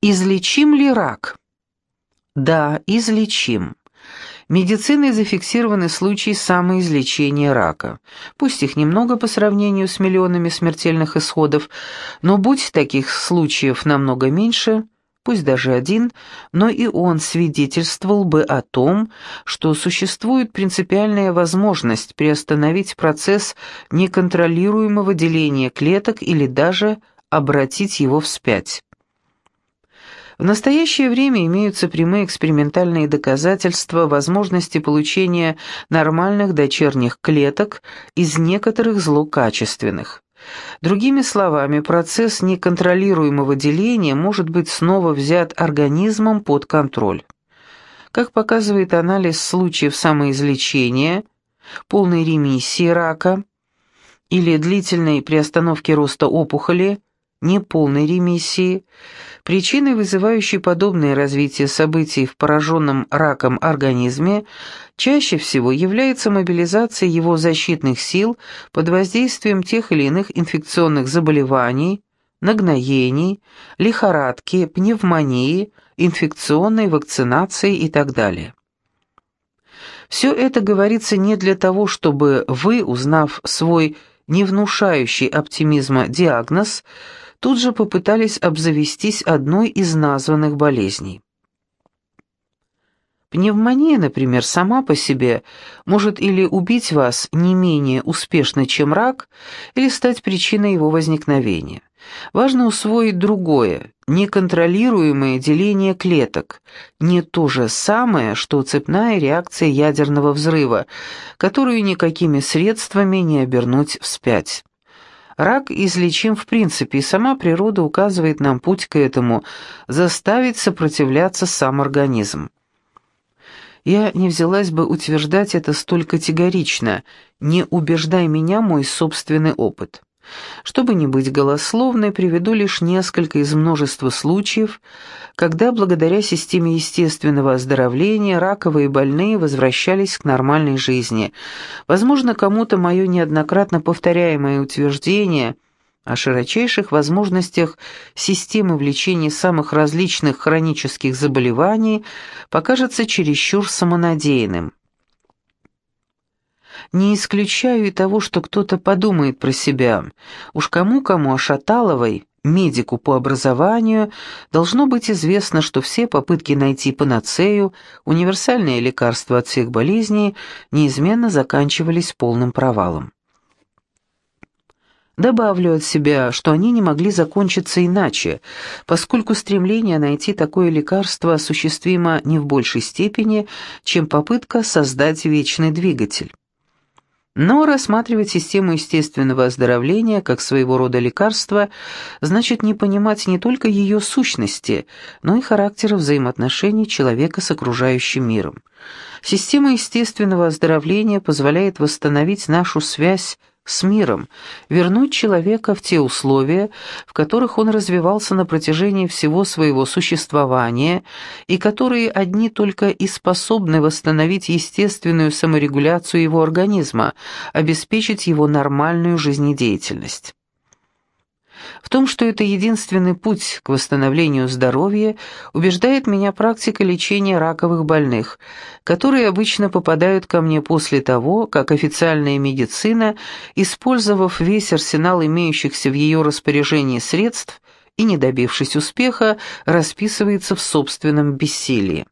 Излечим ли рак? Да, излечим. Медициной зафиксированы случаи самоизлечения рака. Пусть их немного по сравнению с миллионами смертельных исходов, но будь таких случаев намного меньше, пусть даже один, но и он свидетельствовал бы о том, что существует принципиальная возможность приостановить процесс неконтролируемого деления клеток или даже обратить его вспять. В настоящее время имеются прямые экспериментальные доказательства возможности получения нормальных дочерних клеток из некоторых злокачественных. Другими словами, процесс неконтролируемого деления может быть снова взят организмом под контроль. Как показывает анализ случаев самоизлечения, полной ремиссии рака или длительной приостановки роста опухоли, неполной ремиссии, Причиной, вызывающей подобное развитие событий в пораженном раком организме, чаще всего является мобилизация его защитных сил под воздействием тех или иных инфекционных заболеваний, нагноений, лихорадки, пневмонии, инфекционной вакцинации и так далее. Все это говорится не для того, чтобы вы, узнав свой не внушающий оптимизма диагноз, тут же попытались обзавестись одной из названных болезней. Пневмония, например, сама по себе может или убить вас не менее успешно, чем рак, или стать причиной его возникновения. Важно усвоить другое, неконтролируемое деление клеток, не то же самое, что цепная реакция ядерного взрыва, которую никакими средствами не обернуть вспять. Рак излечим в принципе, и сама природа указывает нам путь к этому – заставить сопротивляться сам организм. Я не взялась бы утверждать это столь категорично, не убеждай меня мой собственный опыт. Чтобы не быть голословной, приведу лишь несколько из множества случаев, когда благодаря системе естественного оздоровления раковые больные возвращались к нормальной жизни. Возможно, кому-то мое неоднократно повторяемое утверждение о широчайших возможностях системы влечения самых различных хронических заболеваний покажется чересчур самонадеянным. Не исключаю и того, что кто-то подумает про себя. Уж кому-кому, а Шаталовой, медику по образованию, должно быть известно, что все попытки найти панацею, универсальное лекарство от всех болезней, неизменно заканчивались полным провалом. Добавлю от себя, что они не могли закончиться иначе, поскольку стремление найти такое лекарство осуществимо не в большей степени, чем попытка создать вечный двигатель. Но рассматривать систему естественного оздоровления как своего рода лекарство значит не понимать не только ее сущности, но и характера взаимоотношений человека с окружающим миром. Система естественного оздоровления позволяет восстановить нашу связь с миром, вернуть человека в те условия, в которых он развивался на протяжении всего своего существования и которые одни только и способны восстановить естественную саморегуляцию его организма, обеспечить его нормальную жизнедеятельность. В том, что это единственный путь к восстановлению здоровья, убеждает меня практика лечения раковых больных, которые обычно попадают ко мне после того, как официальная медицина, использовав весь арсенал имеющихся в ее распоряжении средств и не добившись успеха, расписывается в собственном бессилии.